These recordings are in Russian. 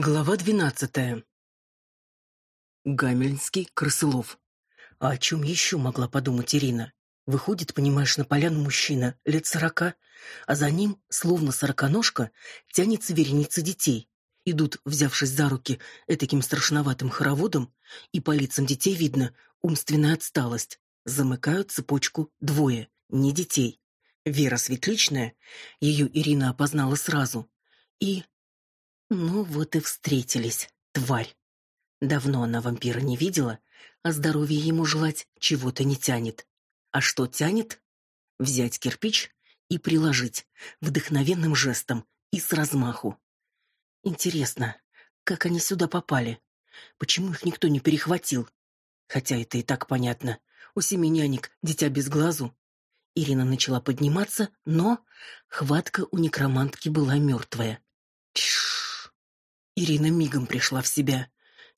Глава двенадцатая. Гамельнский, Крысылов. А о чем еще могла подумать Ирина? Выходит, понимаешь, на поляну мужчина, лет сорока, а за ним, словно сороконожка, тянется вереница детей. Идут, взявшись за руки этаким страшноватым хороводом, и по лицам детей видно умственная отсталость. Замыкают цепочку двое, не детей. Вера Светличная, ее Ирина опознала сразу. И ну вот и встретились, тварь. Давно она вампира не видела, а здоровье ему желать чего-то не тянет. А что тянет? Взять кирпич и приложить вдохновенным жестом и с размаху. Интересно, как они сюда попали? Почему их никто не перехватил? Хотя это и так понятно. У семи нянек дитя без глазу. Ирина начала подниматься, но хватка у некромантки была мертвая. Тш. Ирина мигом пришла в себя.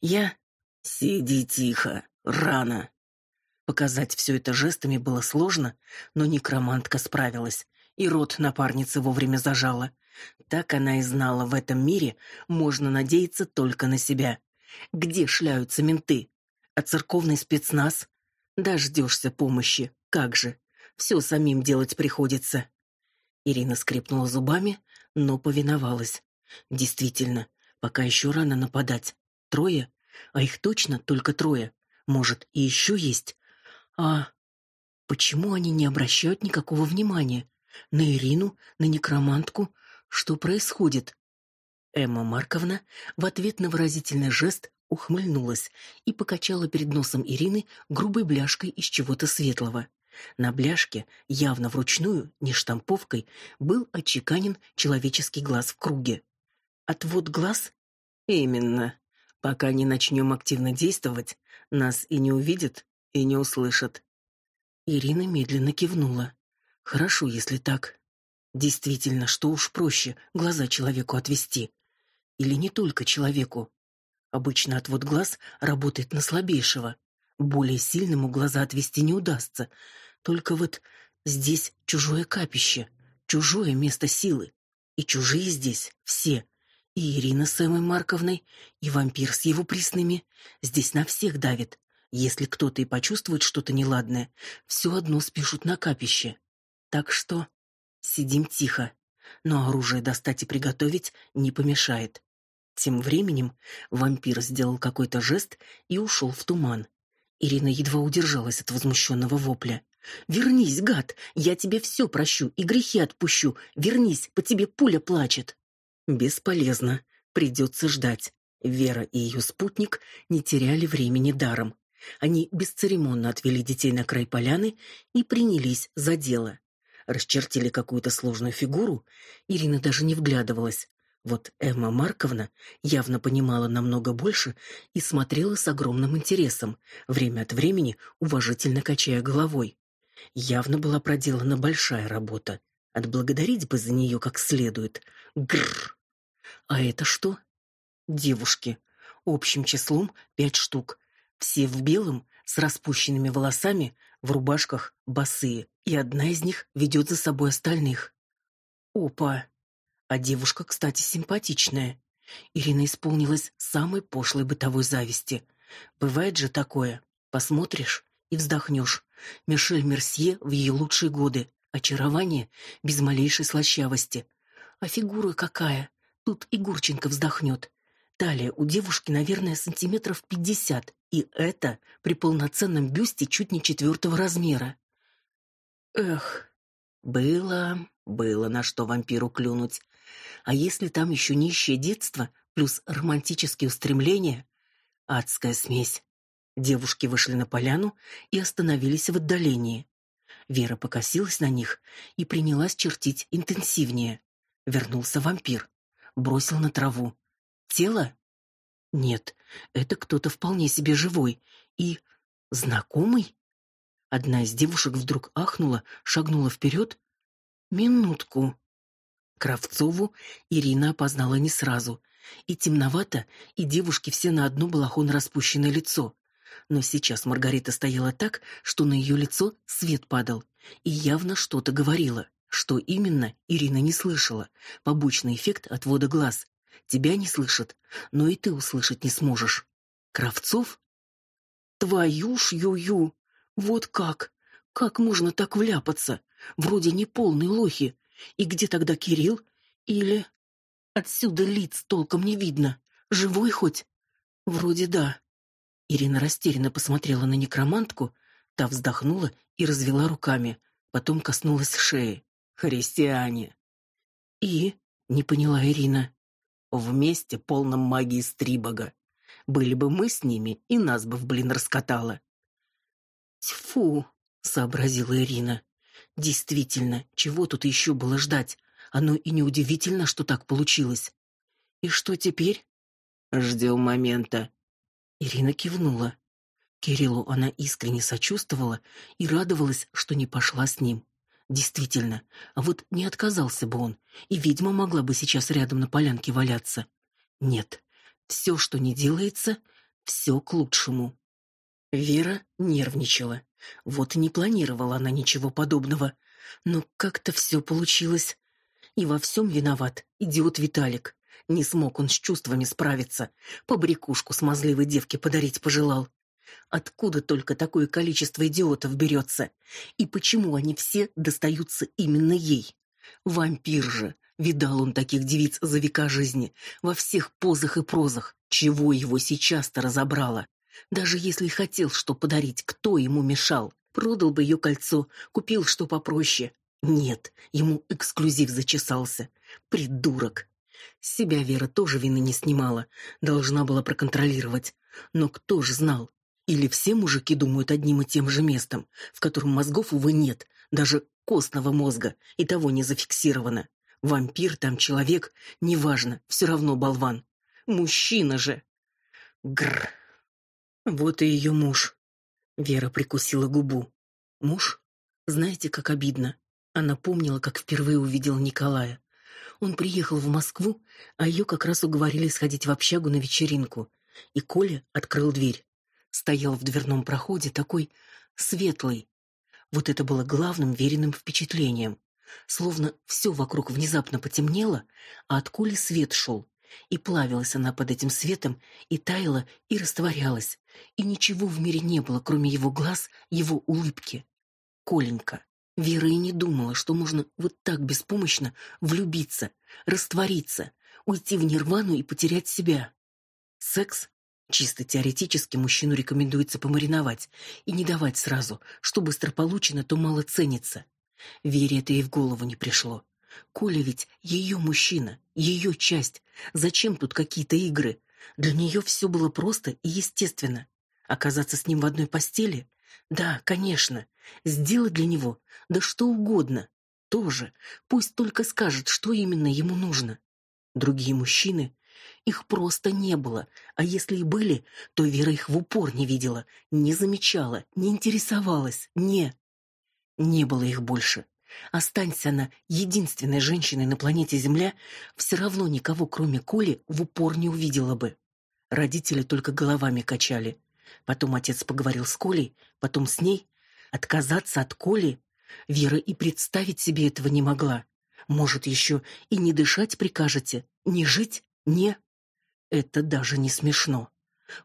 Я сиди тихо, рано. Показать все это жестами было сложно, но некромантка справилась, и рот напарницы вовремя зажала. Так она и знала, в этом мире можно надеяться только на себя. Где шляются менты? А церковный спецназ? Дождешься помощи, как же. Все самим делать приходится. Ирина скрипнула зубами, но повиновалась. Действительно, Пока еще рано нападать. Трое? А их точно только трое. Может, и еще есть. А почему они не обращают никакого внимания? На Ирину, на некромантку? Что происходит? Эмма Марковна в ответ на выразительный жест ухмыльнулась и покачала перед носом Ирины грубой бляшкой из чего-то светлого. На бляшке, явно вручную, не штамповкой, был отчеканен человеческий глаз в круге. Отвод глаз? Именно. Пока не начнем активно действовать, нас и не увидят, и не услышат. Ирина медленно кивнула. Хорошо, если так. Действительно, что уж проще глаза человеку отвести. Или не только человеку. Обычно отвод глаз работает на слабейшего. Более сильному глаза отвести не удастся. Только вот здесь чужое капище, чужое место силы. И чужие здесь все, и Ирина с Эммой Марковной, и вампир с его присными. Здесь на всех давит. Если кто-то и почувствует что-то неладное, все одно спишут на капище. Так что сидим тихо, но оружие достать и приготовить не помешает. Тем временем вампир сделал какой-то жест и ушел в туман. Ирина едва удержалась от возмущенного вопля. «Вернись, гад! Я тебе все прощу и грехи отпущу! Вернись, по тебе пуля плачет!» Бесполезно. Придется ждать. Вера и ее спутник не теряли времени даром. Они бесцеремонно отвели детей на край поляны и принялись за дело. Расчертили какую-то сложную фигуру, Ирина даже не вглядывалась. Вот Эмма Марковна явно понимала намного больше и смотрела с огромным интересом, время от времени уважительно качая головой. Явно была проделана большая работа. Отблагодарить бы за нее как следует. Гррр! А это что? Девушки. Общим числом пять штук. Все в белом, с распущенными волосами, в рубашках, босые. И одна из них ведет за собой остальных. Опа! А девушка, кстати, симпатичная. Ирина исполнилась самой пошлой бытовой зависти. Бывает же такое. Посмотришь и вздохнешь. Мишель Мерсье в ее лучшие годы. Очарование без малейшей слащавости. А фигура какая! Тут и Гурченко вздохнет. Талия у девушки, наверное, сантиметров пятьдесят, и это при полноценном бюсте чуть не четвертого размера. Эх, было, было на что вампиру клюнуть. А если там еще нищее детство плюс романтические устремления? Адская смесь. Девушки вышли на поляну и остановились в отдалении. Вера покосилась на них и принялась чертить интенсивнее. Вернулся вампир бросил на траву. Тело? Нет, это кто-то вполне себе живой и знакомый. Одна из девушек вдруг ахнула, шагнула вперед. Минутку. Кравцову Ирина опознала не сразу. И темновато, и девушки все на одно балахон распущенное лицо. Но сейчас Маргарита стояла так, что на ее лицо свет падал, и явно что-то говорила. Что именно, Ирина не слышала. Побочный эффект отвода глаз. тебя не слышат, но и ты услышать не сможешь. Кравцов? Твою ж ю-ю! Вот как? Как можно так вляпаться? Вроде не полные лохи. И где тогда Кирилл? Или... Отсюда лиц толком не видно. Живой хоть? Вроде да. Ирина растерянно посмотрела на некромантку, та вздохнула и развела руками, потом коснулась шеи. Христиане. И не поняла Ирина. Вместе полном магии Стрибога. Были бы мы с ними, и нас бы в блин раскатало. Тьфу, сообразила Ирина. Действительно, чего тут еще было ждать? Оно и неудивительно, что так получилось. И что теперь? Ждем момента. Ирина кивнула. Кириллу она искренне сочувствовала и радовалась, что не пошла с ним. Действительно, а вот не отказался бы он, и ведьма могла бы сейчас рядом на полянке валяться. Нет, все, что не делается, все к лучшему. Вера нервничала. Вот и не планировала она ничего подобного, но как-то все получилось. И во всем виноват идиот Виталик. Не смог он с чувствами справиться, побрякушку смазливой девке подарить пожелал. Откуда только такое количество идиотов берется? И почему они все достаются именно ей? Вампир же. Видал он таких девиц за века жизни, во всех позах и прозах. Чего его сейчас-то разобрало? Даже если хотел что подарить, кто ему мешал? Продал бы ее кольцо, купил что попроще. Нет, ему эксклюзив зачесался. Придурок. С себя Вера тоже вины не снимала, должна была проконтролировать. Но кто ж знал? Или все мужики думают одним и тем же местом, в котором мозгов, увы, нет, даже костного мозга, и того не зафиксировано. Вампир там, человек, неважно, все равно болван. Мужчина же. Гр. Вот и ее муж. Вера прикусила губу. Муж? Знаете, как обидно. Она помнила, как впервые увидела Николая. Он приехал в Москву, а ее как раз уговорили сходить в общагу на вечеринку. И Коля открыл дверь стоял в дверном проходе такой светлый. Вот это было главным веренным впечатлением. Словно все вокруг внезапно потемнело, а от Коли свет шел. И плавилась она под этим светом, и таяла, и растворялась. И ничего в мире не было, кроме его глаз, его улыбки. Коленька. Вера и не думала, что можно вот так беспомощно влюбиться, раствориться, уйти в нирвану и потерять себя. Секс Чисто теоретически мужчину рекомендуется помариновать и не давать сразу, что быстро получено, то мало ценится. Вере это и в голову не пришло. Коля ведь ее мужчина, ее часть. Зачем тут какие-то игры? Для нее все было просто и естественно. Оказаться с ним в одной постели? Да, конечно. Сделать для него да что угодно. Тоже. Пусть только скажет, что именно ему нужно. Другие мужчины их просто не было, а если и были, то Вера их в упор не видела, не замечала, не интересовалась, не... Не было их больше. Останься она единственной женщиной на планете Земля, все равно никого, кроме Коли, в упор не увидела бы. Родители только головами качали. Потом отец поговорил с Колей, потом с ней. Отказаться от Коли Вера и представить себе этого не могла. Может, еще и не дышать прикажете, не жить? Не. Это даже не смешно.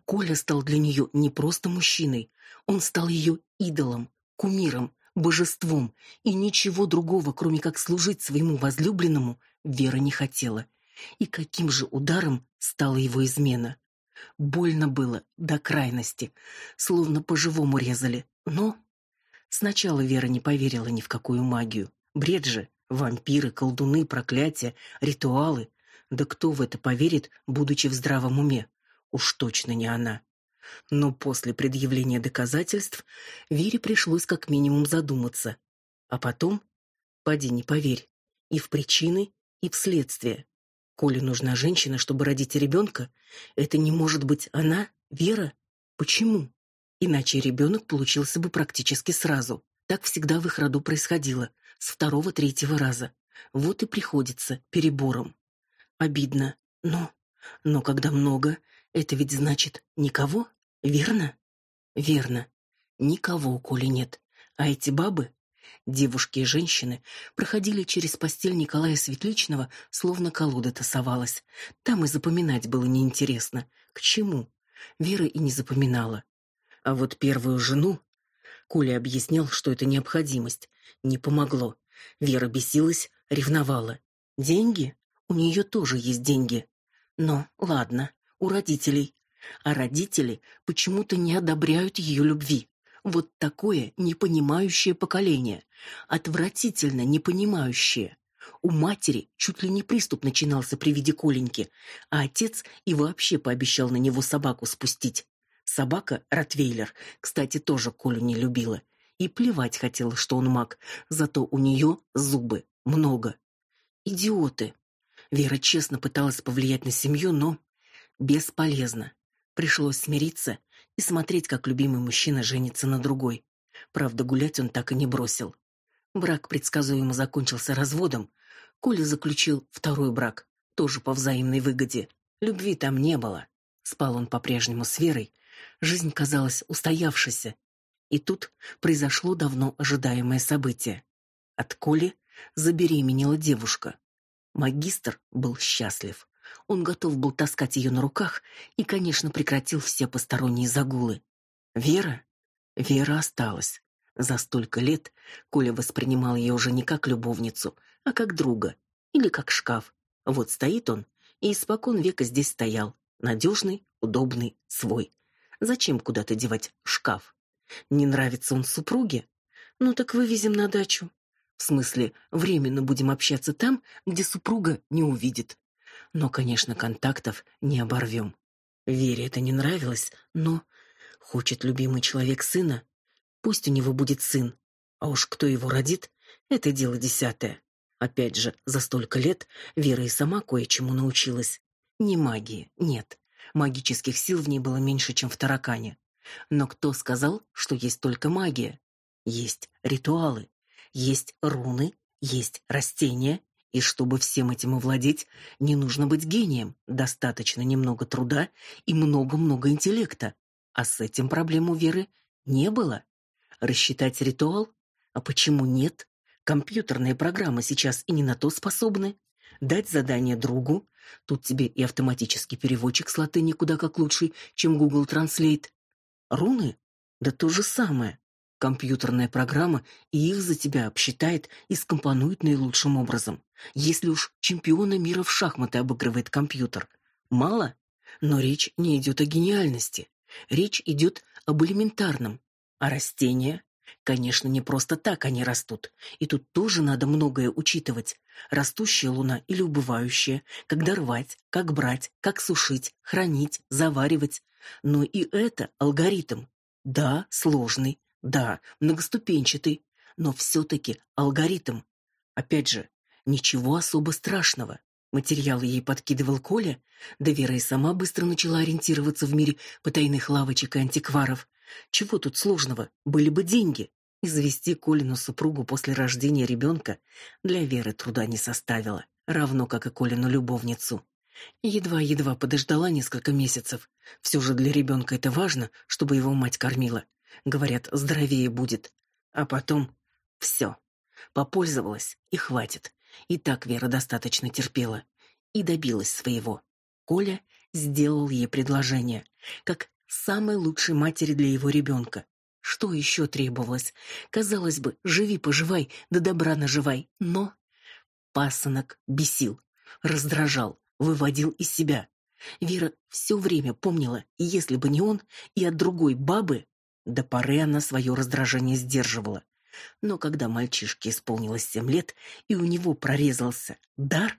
Коля стал для нее не просто мужчиной, он стал ее идолом, кумиром, божеством, и ничего другого, кроме как служить своему возлюбленному, Вера не хотела. И каким же ударом стала его измена? Больно было до крайности, словно по-живому резали. Но сначала Вера не поверила ни в какую магию. Бред же, вампиры, колдуны, проклятия, ритуалы. Да кто в это поверит, будучи в здравом уме? Уж точно не она. Но после предъявления доказательств Вере пришлось как минимум задуматься. А потом, поди не поверь, и в причины, и в следствие. Коле нужна женщина, чтобы родить ребенка, это не может быть она, Вера? Почему? Иначе ребенок получился бы практически сразу. Так всегда в их роду происходило, с второго-третьего раза. Вот и приходится перебором. Обидно. Но... Но когда много, это ведь значит никого, верно? Верно. Никого у Коли нет. А эти бабы, Девушки и женщины проходили через постель Николая Светличного, словно колода тасовалась. Там и запоминать было неинтересно. К чему? Вера и не запоминала. А вот первую жену... Коля объяснял, что это необходимость. Не помогло. Вера бесилась, ревновала. Деньги? У нее тоже есть деньги. Но, ладно, у родителей. А родители почему-то не одобряют ее любви. Вот такое непонимающее поколение, отвратительно непонимающее. У матери чуть ли не приступ начинался при виде Коленьки, а отец и вообще пообещал на него собаку спустить. Собака, Ротвейлер, кстати, тоже Колю не любила. И плевать хотела, что он маг, зато у нее зубы много. Идиоты. Вера честно пыталась повлиять на семью, но бесполезно. Пришлось смириться и смотреть, как любимый мужчина женится на другой. Правда, гулять он так и не бросил. Брак предсказуемо закончился разводом. Коля заключил второй брак, тоже по взаимной выгоде. Любви там не было. Спал он по-прежнему с Верой. Жизнь казалась устоявшейся. И тут произошло давно ожидаемое событие. От Коли забеременела девушка. Магистр был счастлив. Он готов был таскать ее на руках и, конечно, прекратил все посторонние загулы. Вера? Вера осталась. За столько лет Коля воспринимал ее уже не как любовницу, а как друга или как шкаф. Вот стоит он, и испокон века здесь стоял, надежный, удобный, свой. Зачем куда-то девать шкаф? Не нравится он супруге? Ну так вывезем на дачу. В смысле, временно будем общаться там, где супруга не увидит. Но, конечно, контактов не оборвем. Вере это не нравилось, но хочет любимый человек сына, пусть у него будет сын. А уж кто его родит это дело десятое. Опять же, за столько лет Вера и сама кое-чему научилась. Не магии, нет. Магических сил в ней было меньше, чем в таракане. Но кто сказал, что есть только магия? Есть ритуалы, есть руны, есть растения, и чтобы всем этим овладеть, не нужно быть гением, достаточно немного труда и много-много интеллекта. А с этим проблем у Веры не было. Рассчитать ритуал? А почему нет? Компьютерные программы сейчас и не на то способны. Дать задание другу, тут тебе и автоматический переводчик с латыни куда как лучший, чем Google Translate. Руны? Да то же самое. Компьютерная программа и их за тебя обсчитает и скомпонует наилучшим образом. Если уж чемпиона мира в шахматы обыгрывает компьютер. Мало? Но речь не идет о гениальности. Речь идет об элементарном. А растения? Конечно, не просто так они растут. И тут тоже надо многое учитывать. Растущая луна или убывающая, когда рвать, как брать, как сушить, хранить, заваривать. Но и это алгоритм. Да, сложный, да, многоступенчатый, но все-таки алгоритм. Опять же, ничего особо страшного. Материалы ей подкидывал Коля, да Вера и сама быстро начала ориентироваться в мире потайных лавочек и антикваров. Чего тут сложного? Были бы деньги. И завести Колину супругу после рождения ребенка для Веры труда не составило, равно как и Колину любовницу. Едва-едва подождала несколько месяцев. Все же для ребенка это важно, чтобы его мать кормила. Говорят, здоровее будет. А потом все. Попользовалась и хватит. И так Вера достаточно терпела и добилась своего. Коля сделал ей предложение, как самой лучшей матери для его ребенка. Что еще требовалось? Казалось бы, живи-поживай, да добра наживай. Но пасынок бесил, раздражал, выводил из себя. Вера все время помнила, если бы не он, и от другой бабы до поры она свое раздражение сдерживала. Но когда мальчишке исполнилось семь лет, и у него прорезался дар,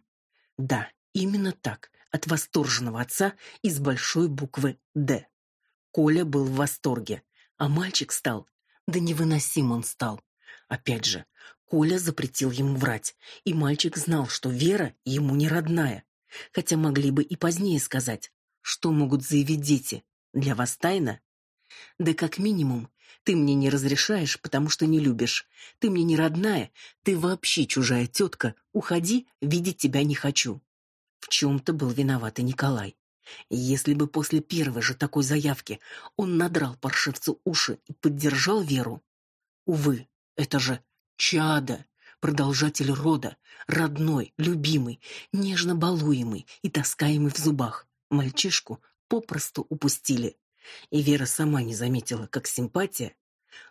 да, именно так, от восторженного отца из большой буквы «Д». Коля был в восторге, а мальчик стал, да невыносим он стал. Опять же, Коля запретил ему врать, и мальчик знал, что Вера ему не родная. Хотя могли бы и позднее сказать, что могут заявить дети. Для вас тайна, да как минимум, ты мне не разрешаешь, потому что не любишь. Ты мне не родная, ты вообще чужая тетка. Уходи, видеть тебя не хочу. В чем-то был виноват и Николай. Если бы после первой же такой заявки он надрал паршивцу уши и поддержал Веру. Увы, это же Чада, продолжатель рода, родной, любимый, нежно балуемый и таскаемый в зубах. Мальчишку попросту упустили. И Вера сама не заметила, как симпатия.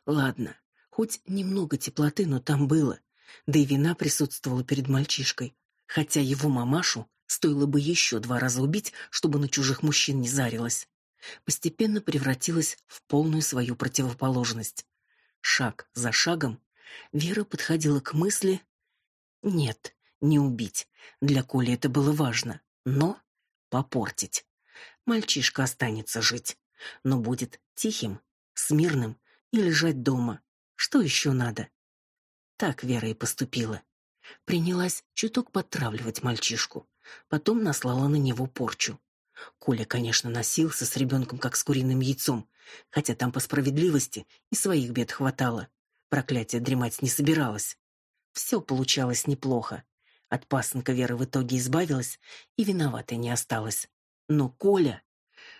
Ладно, хоть немного теплоты, но там было. Да и вина присутствовала перед мальчишкой, хотя его мамашу стоило бы еще два раза убить, чтобы на чужих мужчин не зарилась. Постепенно превратилась в полную свою противоположность. Шаг за шагом Вера подходила к мысли нет, не убить. Для Коли это было важно, но попортить. Мальчишка останется жить, но будет тихим, смирным и лежать дома. Что еще надо? Так Вера и поступила. Принялась чуток подтравливать мальчишку, потом наслала на него порчу. Коля, конечно, носился с ребенком как с куриным яйцом, хотя там по справедливости и своих бед хватало. Проклятие дремать не собиралось. Все получалось неплохо. От пасынка Вера в итоге избавилась и виноватой не осталась. Но Коля...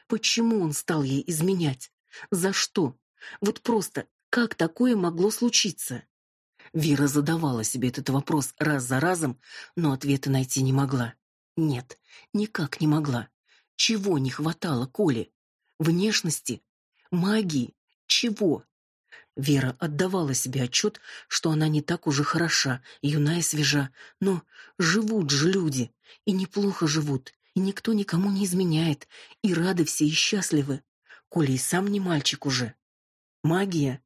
Почему он стал ей изменять? За что? Вот просто, как такое могло случиться? Вера задавала себе этот вопрос раз за разом, но ответа найти не могла. Нет, никак не могла. Чего не хватало Коле? Внешности? Магии? Чего? Вера отдавала себе отчет, что она не так уже хороша, юна и свежа, но живут же люди, и неплохо живут, и никто никому не изменяет, и рады все и счастливы. Коля и сам не мальчик уже. Магия?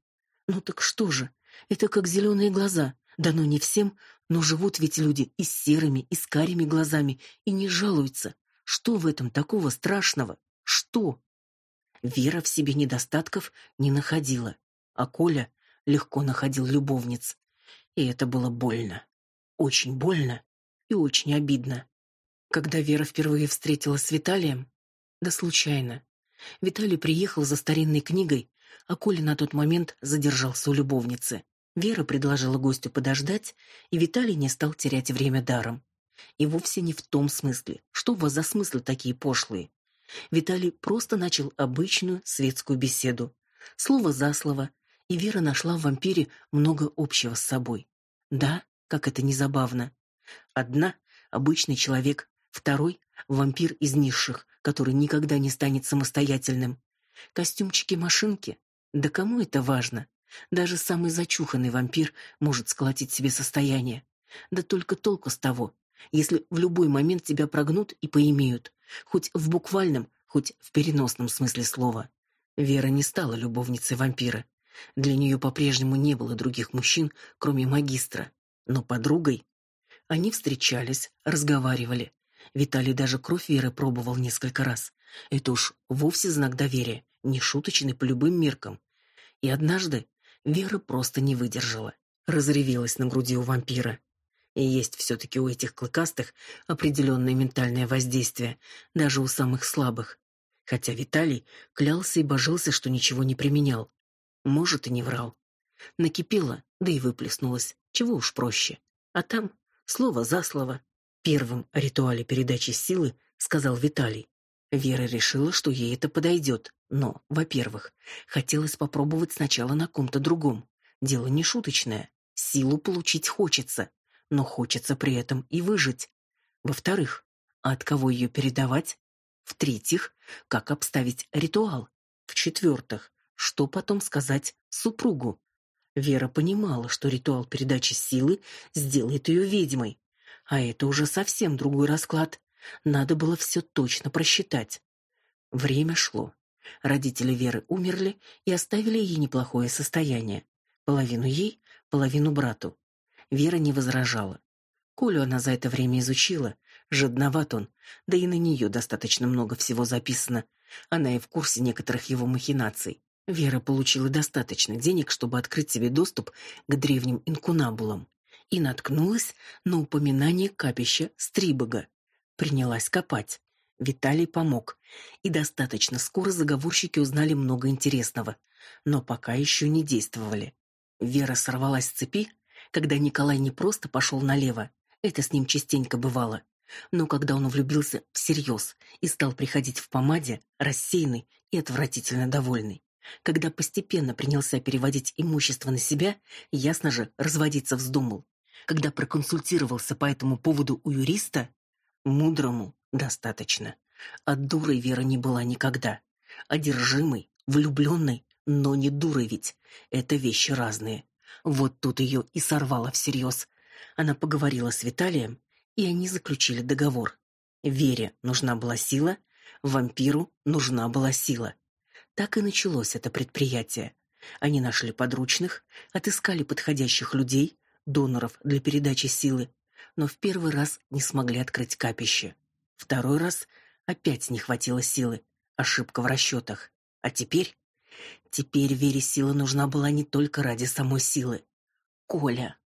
Ну так что же? Это как зеленые глаза. Дано не всем, но живут ведь люди и с серыми, и с карими глазами, и не жалуются. Что в этом такого страшного? Что? Вера в себе недостатков не находила а Коля легко находил любовниц. И это было больно. Очень больно и очень обидно. Когда Вера впервые встретилась с Виталием, да случайно. Виталий приехал за старинной книгой, а Коля на тот момент задержался у любовницы. Вера предложила гостю подождать, и Виталий не стал терять время даром. И вовсе не в том смысле, что у вас за смыслы такие пошлые. Виталий просто начал обычную светскую беседу. Слово за слово, и Вера нашла в вампире много общего с собой. Да, как это не забавно. Одна — обычный человек, второй — вампир из низших, который никогда не станет самостоятельным. Костюмчики-машинки? Да кому это важно? Даже самый зачуханный вампир может сколотить себе состояние. Да только толку с того, если в любой момент тебя прогнут и поимеют, хоть в буквальном, хоть в переносном смысле слова. Вера не стала любовницей вампира. Для нее по-прежнему не было других мужчин, кроме магистра. Но подругой они встречались, разговаривали. Виталий даже кровь Веры пробовал несколько раз. Это уж вовсе знак доверия, не шуточный по любым меркам. И однажды Вера просто не выдержала, разревелась на груди у вампира. И есть все-таки у этих клыкастых определенное ментальное воздействие, даже у самых слабых. Хотя Виталий клялся и божился, что ничего не применял. Может, и не врал. Накипело, да и выплеснулось. Чего уж проще. А там слово за слово. Первым ритуале передачи силы сказал Виталий. Вера решила, что ей это подойдет, но, во-первых, хотелось попробовать сначала на ком-то другом. Дело не шуточное. Силу получить хочется, но хочется при этом и выжить. Во-вторых, а от кого ее передавать? В-третьих, как обставить ритуал? В-четвертых, что потом сказать супругу. Вера понимала, что ритуал передачи силы сделает ее ведьмой, а это уже совсем другой расклад. Надо было все точно просчитать. Время шло. Родители Веры умерли и оставили ей неплохое состояние. Половину ей, половину брату. Вера не возражала. Колю она за это время изучила, жадноват он, да и на нее достаточно много всего записано. Она и в курсе некоторых его махинаций. Вера получила достаточно денег, чтобы открыть себе доступ к древним инкунабулам, и наткнулась на упоминание капища Стрибога. Принялась копать. Виталий помог, и достаточно скоро заговорщики узнали много интересного, но пока еще не действовали. Вера сорвалась с цепи, когда Николай не просто пошел налево, это с ним частенько бывало, но когда он влюбился всерьез и стал приходить в помаде, рассеянный и отвратительно довольный. Когда постепенно принялся переводить имущество на себя, ясно же, разводиться вздумал. Когда проконсультировался по этому поводу у юриста, мудрому достаточно. А дурой Вера не была никогда. Одержимой, влюбленной, но не дурой ведь. Это вещи разные. Вот тут ее и сорвало всерьез. Она поговорила с Виталием, и они заключили договор. Вере нужна была сила, вампиру нужна была сила. Так и началось это предприятие. Они нашли подручных, отыскали подходящих людей, доноров для передачи силы, но в первый раз не смогли открыть капище. Второй раз опять не хватило силы, ошибка в расчетах. А теперь Теперь Вере сила нужна была не только ради самой силы. Коля,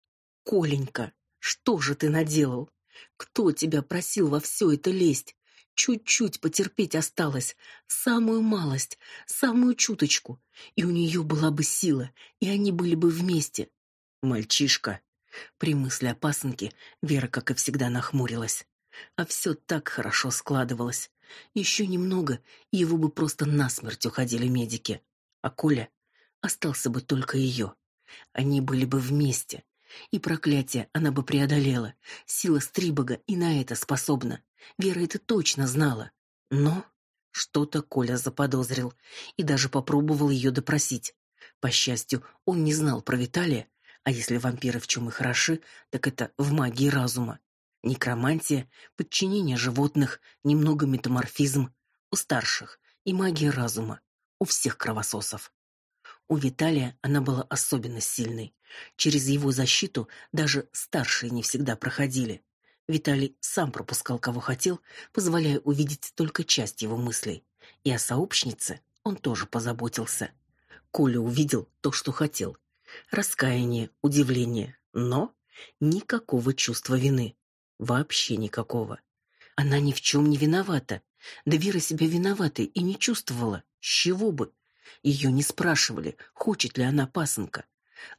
Коленька, что же ты наделал? Кто тебя просил во все это лезть? Чуть-чуть потерпеть осталось, самую малость, самую чуточку, и у нее была бы сила, и они были бы вместе. Мальчишка. При мысли о пасынке Вера, как и всегда, нахмурилась. А все так хорошо складывалось. Еще немного, и его бы просто насмерть уходили медики а Коля остался бы только ее. Они были бы вместе, и проклятие она бы преодолела. Сила Стрибога и на это способна. Вера это точно знала. Но что-то Коля заподозрил и даже попробовал ее допросить. По счастью, он не знал про Виталия, а если вампиры в чем и хороши, так это в магии разума. Некромантия, подчинение животных, немного метаморфизм у старших и магия разума у всех кровососов. У Виталия она была особенно сильной. Через его защиту даже старшие не всегда проходили. Виталий сам пропускал кого хотел, позволяя увидеть только часть его мыслей. И о сообщнице он тоже позаботился. Коля увидел то, что хотел. Раскаяние, удивление, но никакого чувства вины. Вообще никакого. Она ни в чем не виновата. Да Вера себя виноватой и не чувствовала. С чего бы? Ее не спрашивали, хочет ли она пасынка.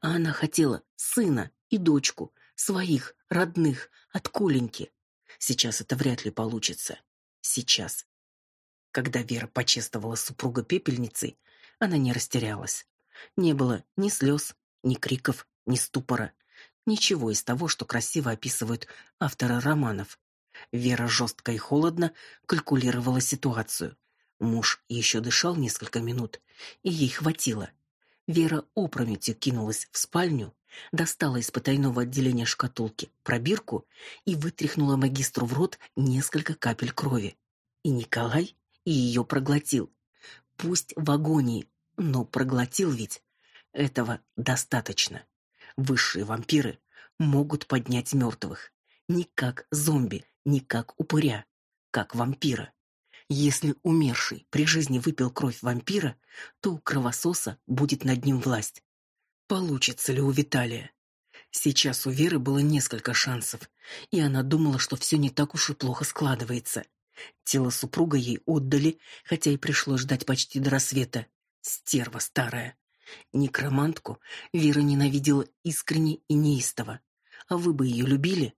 А она хотела сына и дочку, своих, родных, от Коленьки. Сейчас это вряд ли получится. Сейчас. Когда Вера почествовала супруга пепельницей, она не растерялась. Не было ни слез, ни криков, ни ступора. Ничего из того, что красиво описывают авторы романов. Вера жестко и холодно калькулировала ситуацию. Муж еще дышал несколько минут, и ей хватило. Вера опрометью кинулась в спальню, достала из потайного отделения шкатулки пробирку и вытряхнула магистру в рот несколько капель крови. И Николай и ее проглотил. Пусть в агонии, но проглотил ведь. Этого достаточно. Высшие вампиры могут поднять мертвых. Не как зомби, не как упыря, как вампира. Если умерший при жизни выпил кровь вампира, то у кровососа будет над ним власть. Получится ли у Виталия? Сейчас у Веры было несколько шансов, и она думала, что все не так уж и плохо складывается. Тело супруга ей отдали, хотя и пришлось ждать почти до рассвета. Стерва старая. Некромантку Вера ненавидела искренне и неистово. А вы бы ее любили?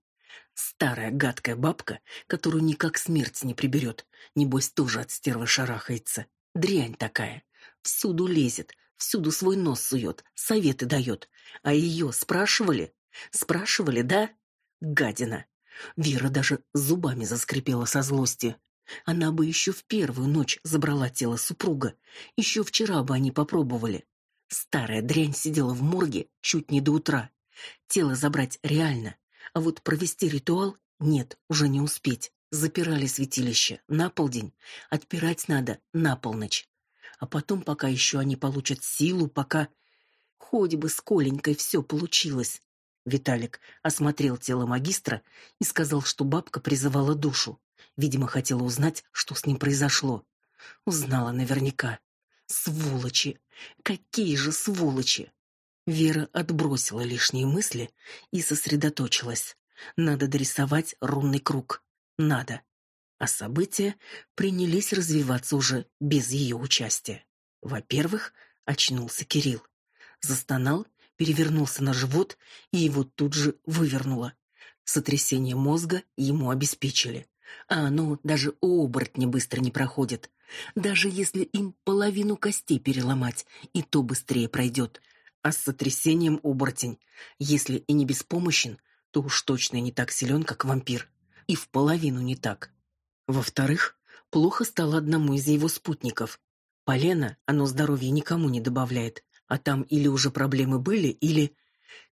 Старая гадкая бабка, которую никак смерть не приберет, небось тоже от стервы шарахается. Дрянь такая. Всюду лезет, всюду свой нос сует, советы дает. А ее спрашивали? Спрашивали, да? Гадина. Вера даже зубами заскрипела со злости. Она бы еще в первую ночь забрала тело супруга. Еще вчера бы они попробовали. Старая дрянь сидела в морге чуть не до утра. Тело забрать реально, а вот провести ритуал нет, уже не успеть. Запирали святилище на полдень, отпирать надо на полночь. А потом, пока еще они получат силу, пока хоть бы с Коленькой все получилось. Виталик осмотрел тело магистра и сказал, что бабка призывала душу. Видимо, хотела узнать, что с ним произошло. Узнала наверняка. Сволочи! Какие же сволочи! Вера отбросила лишние мысли и сосредоточилась. Надо дорисовать рунный круг. Надо. А события принялись развиваться уже без ее участия. Во-первых, очнулся Кирилл. Застонал, перевернулся на живот, и его тут же вывернуло. Сотрясение мозга ему обеспечили. А оно даже у оборотня быстро не проходит. Даже если им половину костей переломать, и то быстрее пройдет. А с сотрясением оборотень, если и не беспомощен, то уж точно не так силен, как вампир. И в половину не так. Во-вторых, плохо стало одному из его спутников. Полено оно здоровья никому не добавляет, а там или уже проблемы были, или...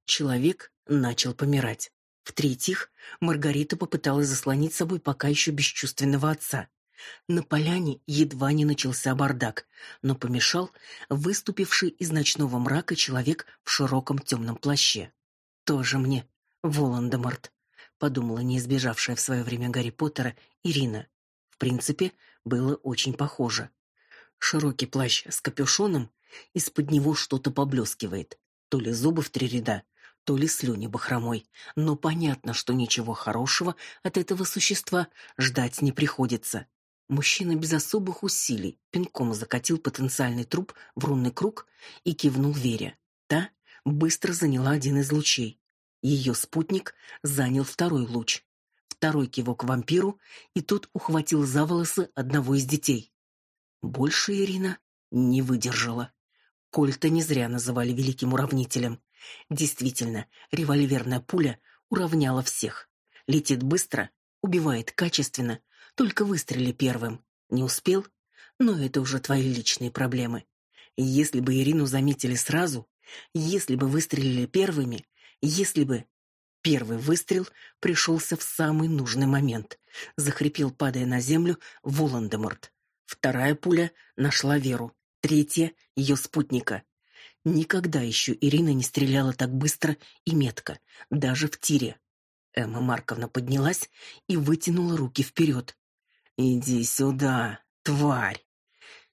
Человек начал помирать. В-третьих, Маргарита попыталась заслонить собой пока еще бесчувственного отца. На поляне едва не начался бардак, но помешал выступивший из ночного мрака человек в широком темном плаще. «Тоже мне Волан-де-Морт», — подумала не избежавшая в свое время Гарри Поттера Ирина. В принципе, было очень похоже. Широкий плащ с капюшоном, из-под него что-то поблескивает. То ли зубы в три ряда, то ли слюни бахромой. Но понятно, что ничего хорошего от этого существа ждать не приходится. Мужчина без особых усилий пинком закатил потенциальный труп в рунный круг и кивнул Вере. Та быстро заняла один из лучей. Ее спутник занял второй луч. Второй кивок вампиру, и тот ухватил за волосы одного из детей. Больше Ирина не выдержала. Кольта не зря называли великим уравнителем. Действительно, револьверная пуля уравняла всех. Летит быстро, убивает качественно, только выстрели первым. Не успел? Но это уже твои личные проблемы. Если бы Ирину заметили сразу, если бы выстрелили первыми, если бы... Первый выстрел пришелся в самый нужный момент. Захрипел, падая на землю, Волан-де-Морт. Вторая пуля нашла Веру. Третья — ее спутника. Никогда еще Ирина не стреляла так быстро и метко, даже в тире. Эмма Марковна поднялась и вытянула руки вперед. «Иди сюда, тварь!»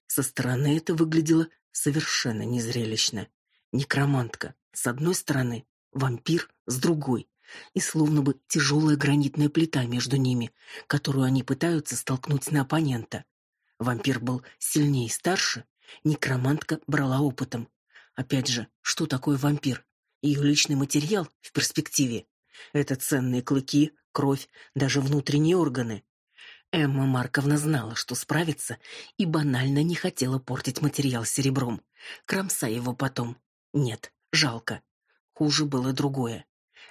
Со стороны это выглядело совершенно незрелищно. Некромантка с одной стороны, вампир с другой, и словно бы тяжелая гранитная плита между ними, которую они пытаются столкнуть на оппонента. Вампир был сильнее и старше, некромантка брала опытом. Опять же, что такое вампир? Ее личный материал в перспективе. Это ценные клыки, кровь, даже внутренние органы. Эмма Марковна знала, что справится, и банально не хотела портить материал серебром. Кромса его потом. Нет, жалко. Хуже было другое.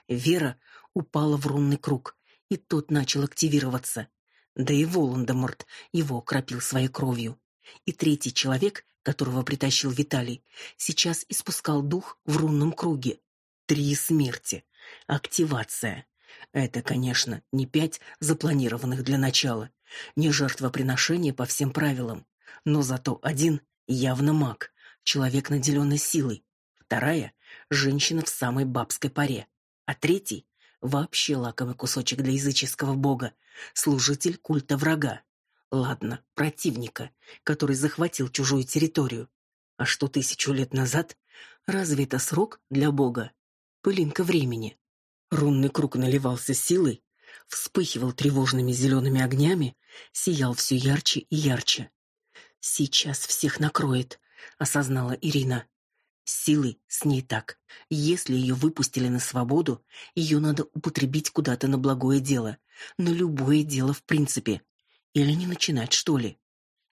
Вера упала в рунный круг, и тот начал активироваться. Да и Волан-де-Морт его окропил своей кровью. И третий человек, которого притащил Виталий, сейчас испускал дух в рунном круге. Три смерти. Активация. Это, конечно, не пять запланированных для начала, не жертвоприношение по всем правилам, но зато один явно маг, человек, наделенный силой. Вторая — женщина в самой бабской паре. А третий — вообще лакомый кусочек для языческого бога, служитель культа врага. Ладно, противника, который захватил чужую территорию. А что тысячу лет назад? Разве это срок для бога? Пылинка времени. Рунный круг наливался силой, вспыхивал тревожными зелеными огнями, сиял все ярче и ярче. «Сейчас всех накроет», — осознала Ирина. Силой с ней так. Если ее выпустили на свободу, ее надо употребить куда-то на благое дело. На любое дело в принципе. Или не начинать, что ли?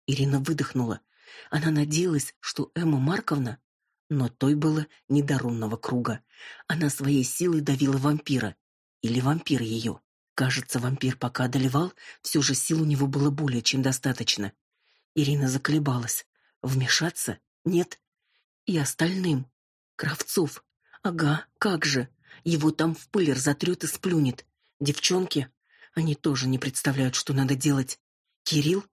Ирина выдохнула. Она надеялась, что Эмма Марковна но той было не до рунного круга. Она своей силой давила вампира. Или вампир ее. Кажется, вампир пока одолевал, все же сил у него было более чем достаточно. Ирина заколебалась. Вмешаться? Нет. И остальным? Кравцов? Ага, как же. Его там в пыль разотрет и сплюнет. Девчонки? Они тоже не представляют, что надо делать. Кирилл?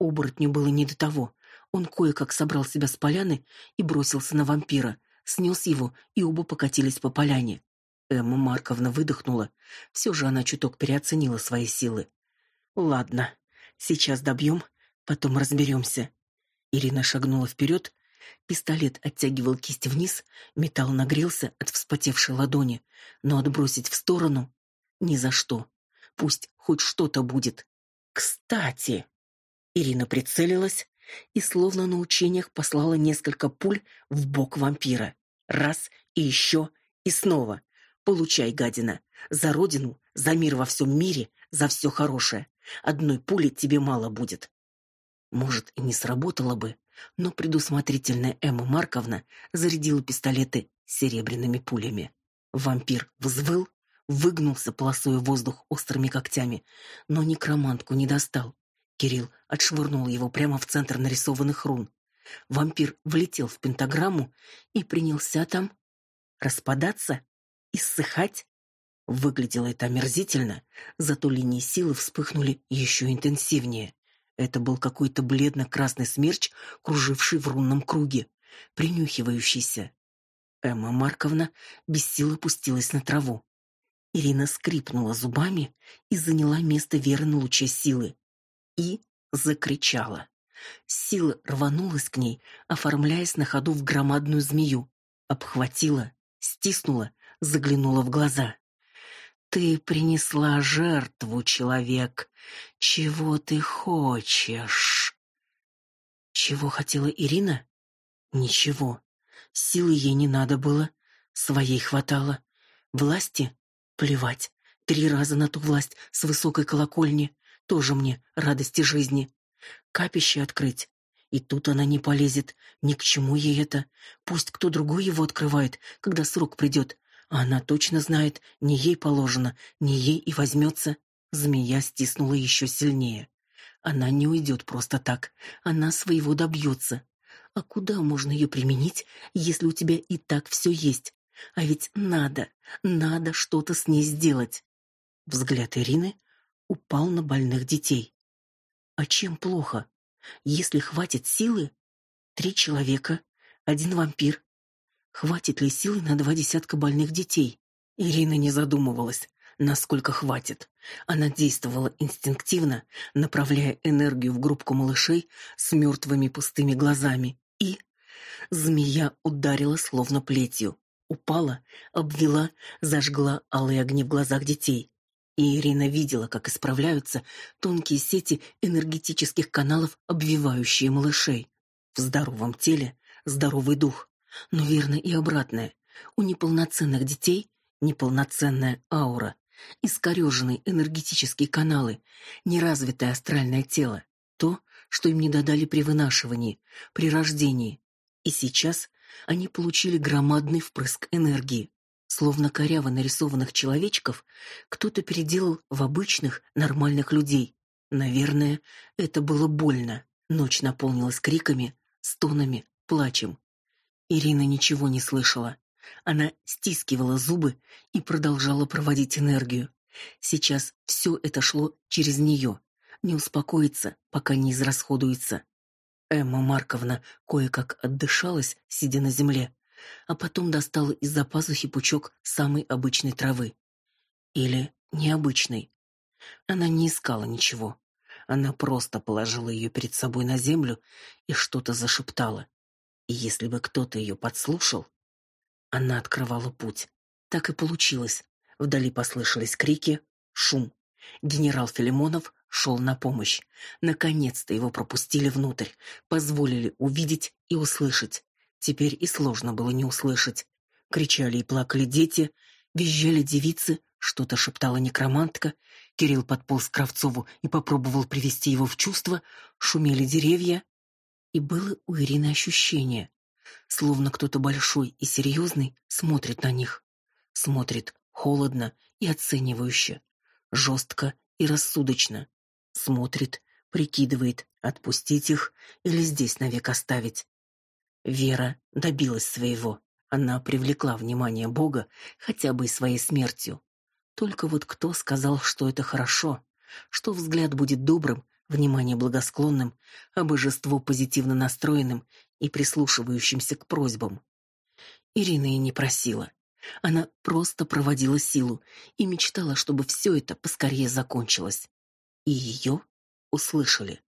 Оборотню было не до того. Он кое-как собрал себя с поляны и бросился на вампира, снес его, и оба покатились по поляне. Эмма Марковна выдохнула. Все же она чуток переоценила свои силы. «Ладно, сейчас добьем, потом разберемся». Ирина шагнула вперед. Пистолет оттягивал кисть вниз, металл нагрелся от вспотевшей ладони, но отбросить в сторону ни за что. Пусть хоть что-то будет. Кстати, Ирина прицелилась, и словно на учениях послала несколько пуль в бок вампира. Раз и еще и снова. Получай, гадина, за родину, за мир во всем мире, за все хорошее. Одной пули тебе мало будет. Может, и не сработало бы, но предусмотрительная Эмма Марковна зарядила пистолеты серебряными пулями. Вампир взвыл, выгнулся, полосуя воздух острыми когтями, но некромантку не достал. Кирилл отшвырнул его прямо в центр нарисованных рун. Вампир влетел в пентаграмму и принялся там распадаться, иссыхать. Выглядело это омерзительно, зато линии силы вспыхнули еще интенсивнее. Это был какой-то бледно-красный смерч, круживший в рунном круге, принюхивающийся. Эмма Марковна без сил опустилась на траву. Ирина скрипнула зубами и заняла место Веры на луче силы. И закричала. Сила рванулась к ней, оформляясь на ходу в громадную змею. Обхватила, стиснула, заглянула в глаза. «Ты принесла жертву, человек. Чего ты хочешь?» Чего хотела Ирина? Ничего. Силы ей не надо было, своей хватало. Власти? Плевать. Три раза на ту власть с высокой колокольни. Тоже мне радости жизни. Капище открыть. И тут она не полезет. Ни к чему ей это. Пусть кто другой его открывает, когда срок придет. А она точно знает, не ей положено, не ей и возьмется. Змея стиснула еще сильнее. Она не уйдет просто так. Она своего добьется. А куда можно ее применить, если у тебя и так все есть? А ведь надо, надо что-то с ней сделать. Взгляд Ирины упал на больных детей. А чем плохо? Если хватит силы, три человека, один вампир. Хватит ли силы на два десятка больных детей? Ирина не задумывалась, насколько хватит. Она действовала инстинктивно, направляя энергию в группку малышей с мертвыми пустыми глазами. И змея ударила словно плетью. Упала, обвела, зажгла алые огни в глазах детей. И Ирина видела, как исправляются тонкие сети энергетических каналов, обвивающие малышей. В здоровом теле здоровый дух. Но верно и обратное. У неполноценных детей неполноценная аура, искореженные энергетические каналы, неразвитое астральное тело, то, что им не додали при вынашивании, при рождении. И сейчас они получили громадный впрыск энергии. Словно коряво нарисованных человечков кто-то переделал в обычных, нормальных людей. Наверное, это было больно. Ночь наполнилась криками, стонами, плачем. Ирина ничего не слышала. Она стискивала зубы и продолжала проводить энергию. Сейчас все это шло через нее. Не успокоится, пока не израсходуется. Эмма Марковна кое-как отдышалась, сидя на земле, а потом достала из-за пазухи пучок самой обычной травы. Или необычной. Она не искала ничего. Она просто положила ее перед собой на землю и что-то зашептала. И если бы кто-то ее подслушал, она открывала путь. Так и получилось. Вдали послышались крики, шум. Генерал Филимонов шел на помощь. Наконец-то его пропустили внутрь, позволили увидеть и услышать. Теперь и сложно было не услышать. Кричали и плакали дети, визжали девицы, что-то шептала некромантка. Кирилл подполз к Кравцову и попробовал привести его в чувство. Шумели деревья. И было у Ирины ощущение, словно кто-то большой и серьезный смотрит на них. Смотрит холодно и оценивающе, жестко и рассудочно. Смотрит, прикидывает, отпустить их или здесь навек оставить. Вера добилась своего. Она привлекла внимание Бога хотя бы и своей смертью. Только вот кто сказал, что это хорошо, что взгляд будет добрым, внимание благосклонным, а божество позитивно настроенным и прислушивающимся к просьбам. Ирина и не просила. Она просто проводила силу и мечтала, чтобы все это поскорее закончилось. И ее услышали.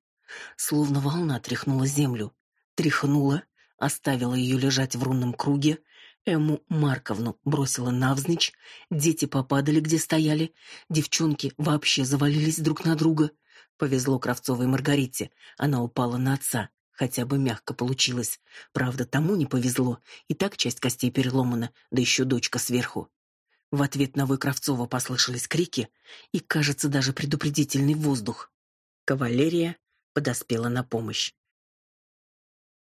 Словно волна тряхнула землю. Тряхнула, оставила ее лежать в рунном круге, Эму Марковну бросила навзничь, дети попадали, где стояли, девчонки вообще завалились друг на друга. Повезло Кравцовой Маргарите, она упала на отца, хотя бы мягко получилось. Правда, тому не повезло, и так часть костей переломана, да еще дочка сверху. В ответ на вой Кравцова послышались крики и, кажется, даже предупредительный воздух. Кавалерия подоспела на помощь.